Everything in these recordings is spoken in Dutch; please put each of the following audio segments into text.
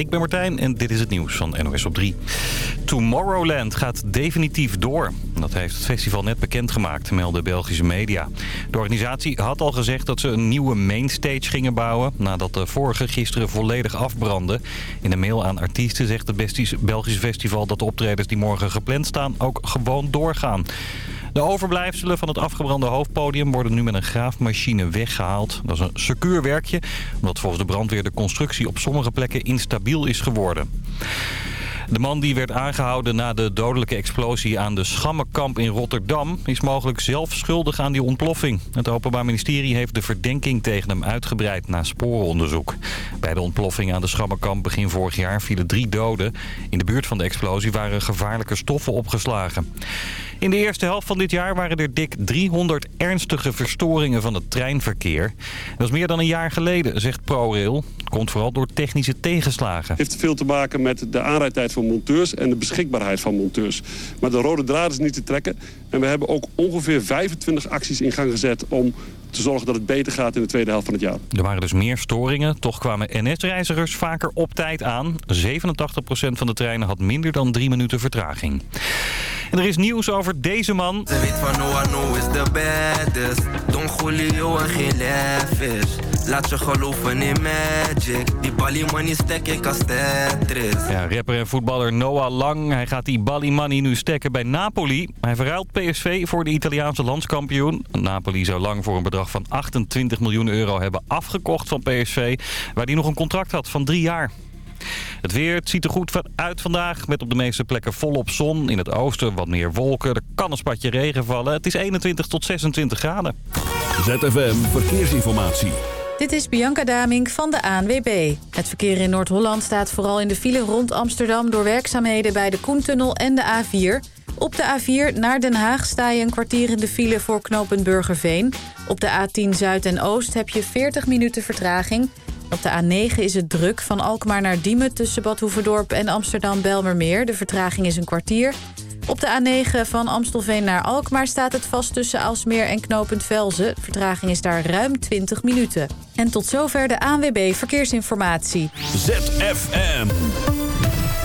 ik ben Martijn en dit is het nieuws van NOS op 3. Tomorrowland gaat definitief door. Dat heeft het festival net bekendgemaakt, melden Belgische media. De organisatie had al gezegd dat ze een nieuwe mainstage gingen bouwen... nadat de vorige gisteren volledig afbrandde. In een mail aan artiesten zegt het Belgische festival dat de optredens die morgen gepland staan ook gewoon doorgaan. De overblijfselen van het afgebrande hoofdpodium worden nu met een graafmachine weggehaald. Dat is een secuur werkje, omdat volgens de brandweer de constructie op sommige plekken instabiel is geworden. De man die werd aangehouden na de dodelijke explosie aan de Schammenkamp in Rotterdam... is mogelijk zelf schuldig aan die ontploffing. Het Openbaar Ministerie heeft de verdenking tegen hem uitgebreid na sporenonderzoek. Bij de ontploffing aan de Schammenkamp begin vorig jaar vielen drie doden. In de buurt van de explosie waren gevaarlijke stoffen opgeslagen. In de eerste helft van dit jaar waren er dik 300 ernstige verstoringen van het treinverkeer. Dat is meer dan een jaar geleden, zegt ProRail. Komt vooral door technische tegenslagen. Het heeft veel te maken met de aanrijdtijd van monteurs en de beschikbaarheid van monteurs. Maar de rode draad is niet te trekken. En we hebben ook ongeveer 25 acties in gang gezet om te zorgen dat het beter gaat in de tweede helft van het jaar. Er waren dus meer storingen. Toch kwamen NS-reizigers vaker op tijd aan. 87% van de treinen had minder dan drie minuten vertraging. En er is nieuws over deze man. Ze weet van no is the baddest. Don Julio en geen Laat je geloven in magic. Die Bali money als Tetris. Ja, rapper en voetballer Noah Lang. Hij gaat die Bali money nu stekken bij Napoli. Hij verruilt PSV voor de Italiaanse landskampioen. Napoli zou Lang voor een bedrag van 28 miljoen euro hebben afgekocht van PSV. Waar hij nog een contract had van drie jaar. Het weer het ziet er goed uit vandaag. Met op de meeste plekken volop zon. In het oosten wat meer wolken. Er kan een spatje regen vallen. Het is 21 tot 26 graden. ZFM Verkeersinformatie. Dit is Bianca Damink van de ANWB. Het verkeer in Noord-Holland staat vooral in de file rond Amsterdam... door werkzaamheden bij de Koentunnel en de A4. Op de A4 naar Den Haag sta je een kwartier in de file voor knooppunt Burgerveen. Op de A10 Zuid en Oost heb je 40 minuten vertraging. Op de A9 is het druk van Alkmaar naar Diemen... tussen Bad Hoeverdorp en Amsterdam-Belmermeer. De vertraging is een kwartier... Op de A9 van Amstelveen naar Alkmaar staat het vast tussen Alsmeer en Knopend Velzen. Vertraging is daar ruim 20 minuten. En tot zover de ANWB Verkeersinformatie. ZFM.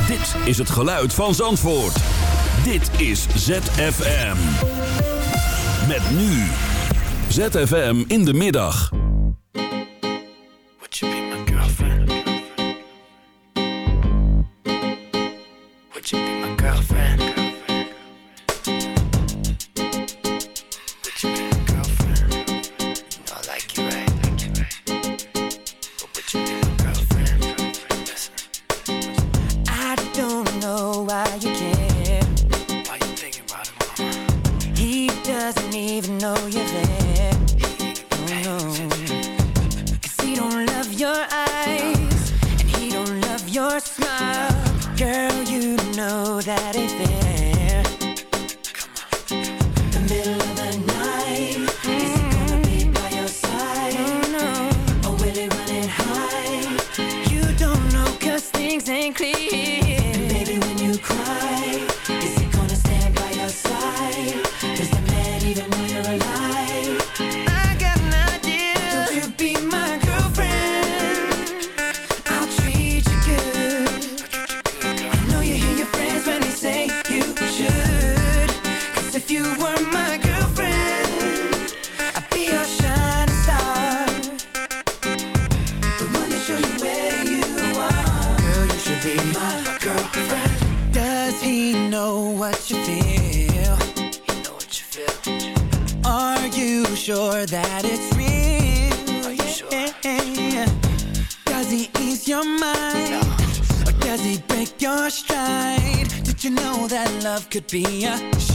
Dit is het geluid van Zandvoort. Dit is ZFM. Met nu. ZFM in de middag. Could be a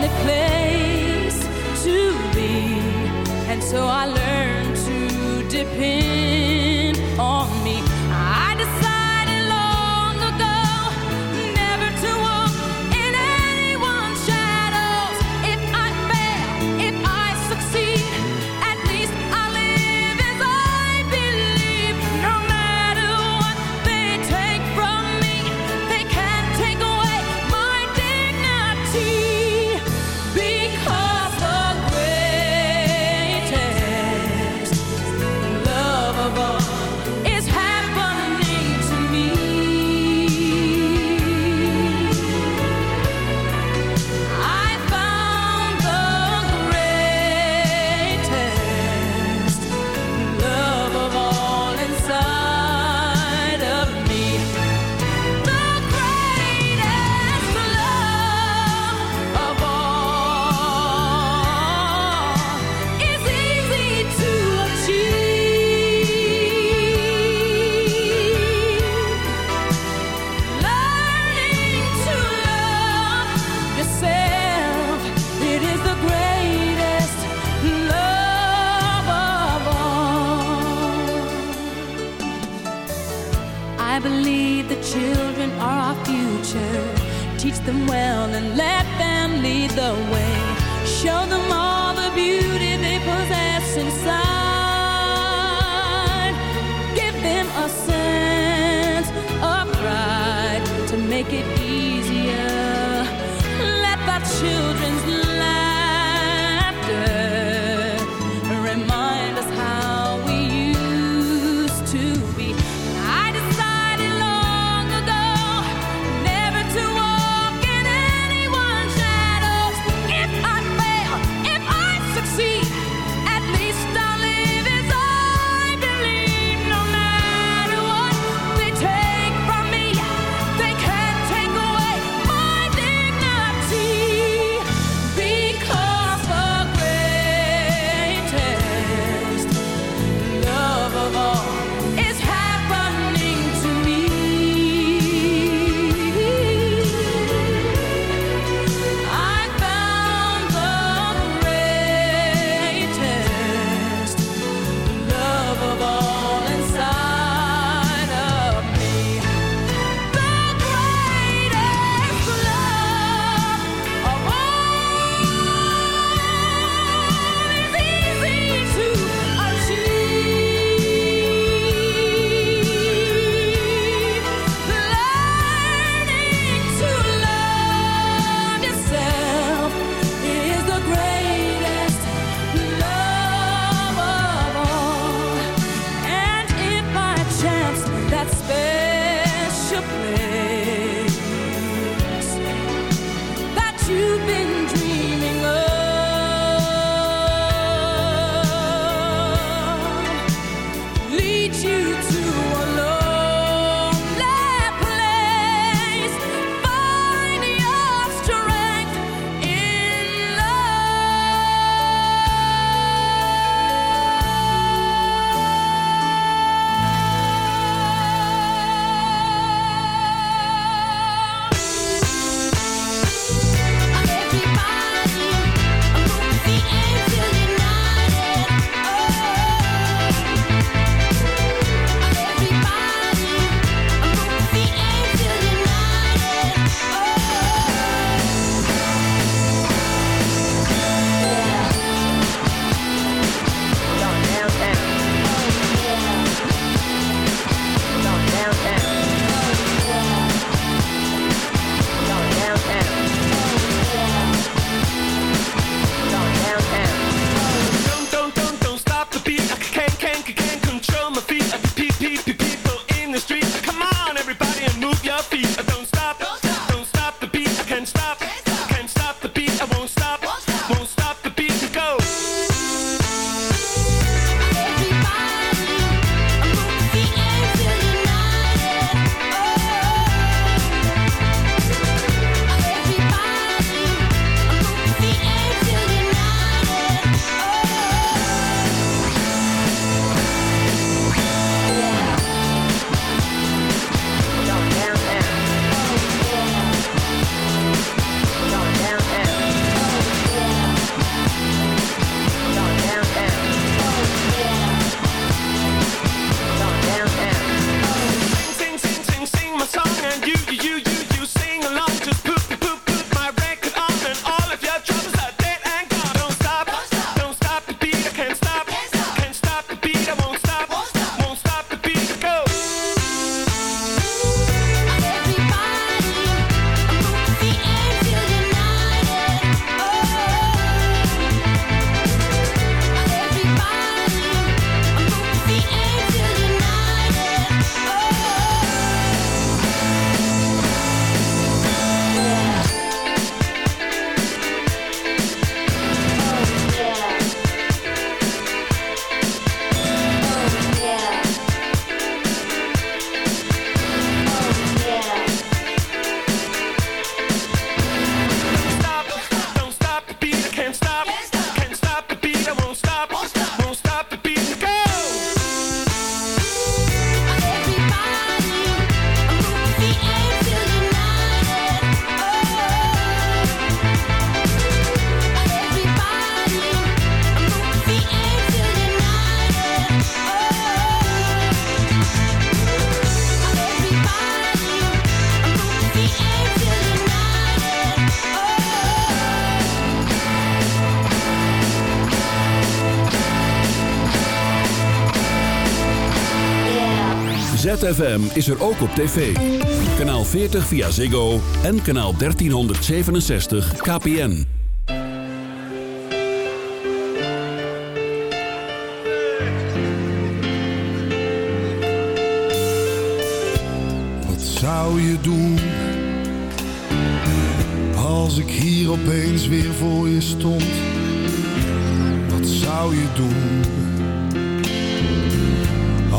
lonely place to be, and so I learned to depend. believe the children are our future. Teach them well and let them lead the way. Show them all the beauty they possess inside. Give them a sense of pride to make it ZFM is er ook op tv. Kanaal 40 via Ziggo en kanaal 1367 KPN. Wat zou je doen? Als ik hier opeens weer voor je stond. Wat zou je doen?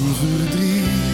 van verdriet.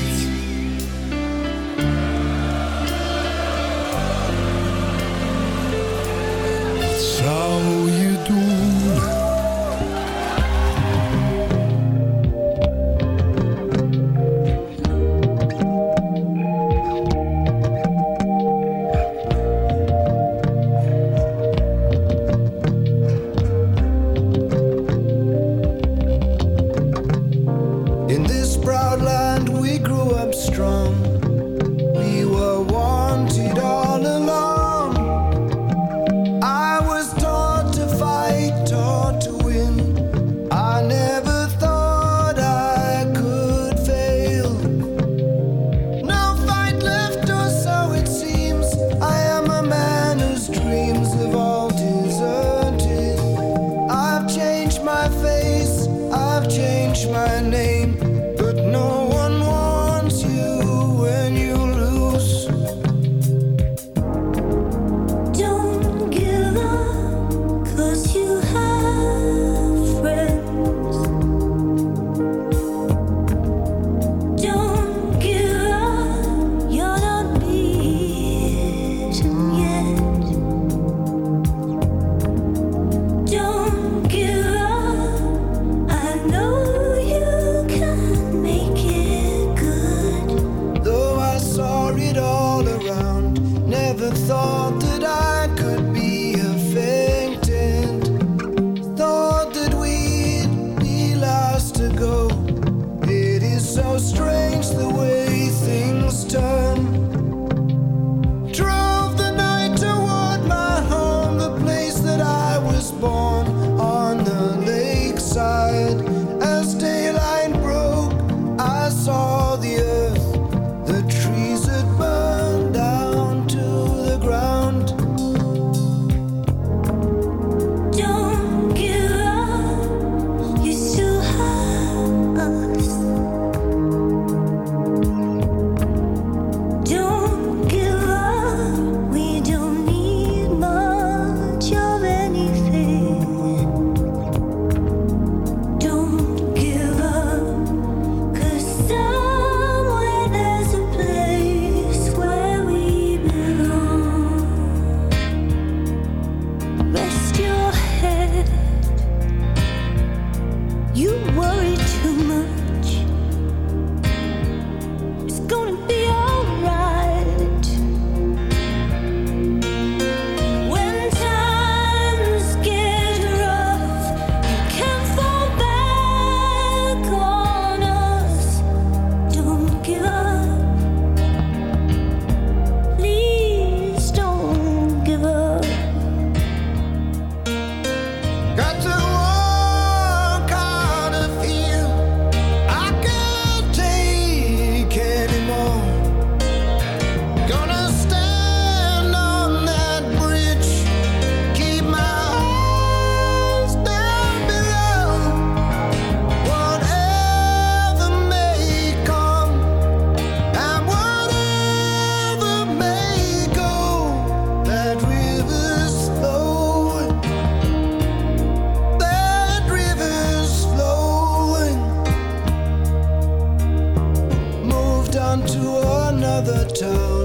town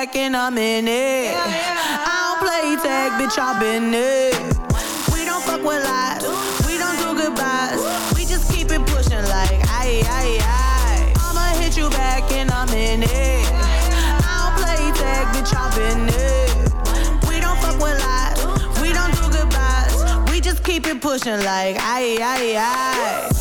hit you back in a minute. I don't play tag, bitch, I've been it. We don't fuck with lies. We don't do goodbyes. We just keep it pushing like aye aye aye. I'ma hit you back in a minute. I don't play tag, bitch, I've been it. We don't fuck with lies. We don't do goodbyes. We just keep it pushing like aye aye aye.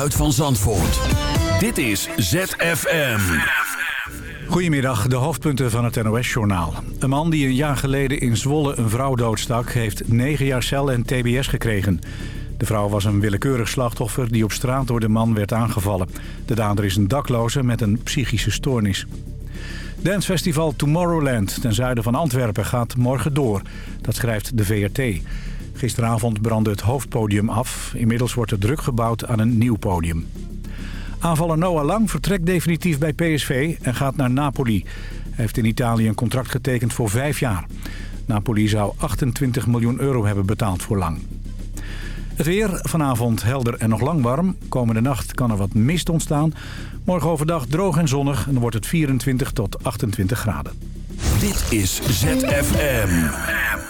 Geluid van Zandvoort. Dit is ZFM. Goedemiddag, de hoofdpunten van het NOS-journaal. Een man die een jaar geleden in Zwolle een vrouw doodstak... heeft 9 jaar cel en tbs gekregen. De vrouw was een willekeurig slachtoffer die op straat door de man werd aangevallen. De dader is een dakloze met een psychische stoornis. Dancefestival Tomorrowland ten zuiden van Antwerpen gaat morgen door. Dat schrijft de VRT. Gisteravond brandde het hoofdpodium af. Inmiddels wordt er druk gebouwd aan een nieuw podium. Aanvaller Noah Lang vertrekt definitief bij PSV en gaat naar Napoli. Hij heeft in Italië een contract getekend voor vijf jaar. Napoli zou 28 miljoen euro hebben betaald voor Lang. Het weer, vanavond helder en nog lang warm. Komende nacht kan er wat mist ontstaan. Morgen overdag droog en zonnig en dan wordt het 24 tot 28 graden. Dit is ZFM.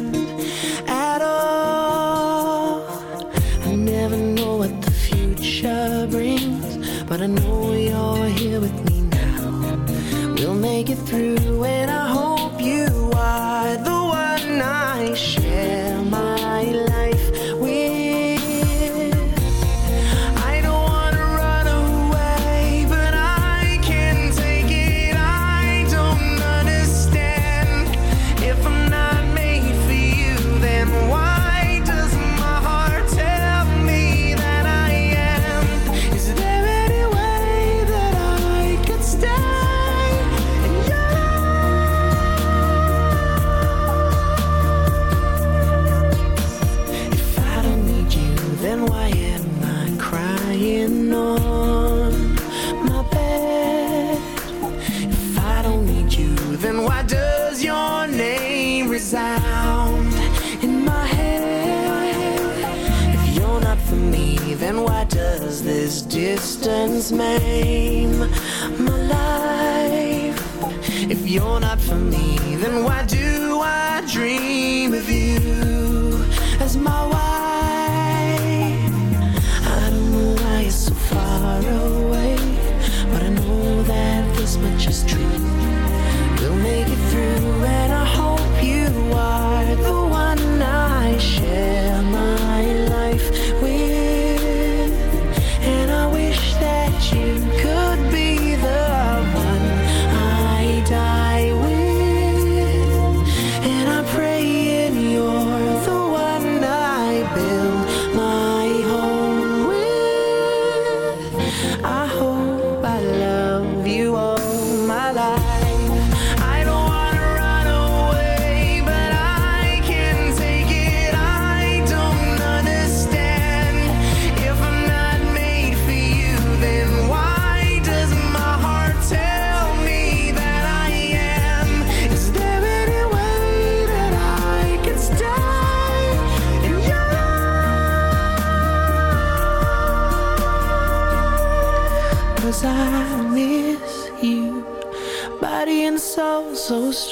this distance maim my life? If you're not for me, then why do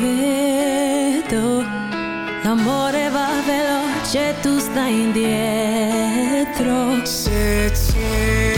vedo. L'amore va veloce, tu stai indietro. Se cerchi,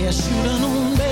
é chorando um beijo.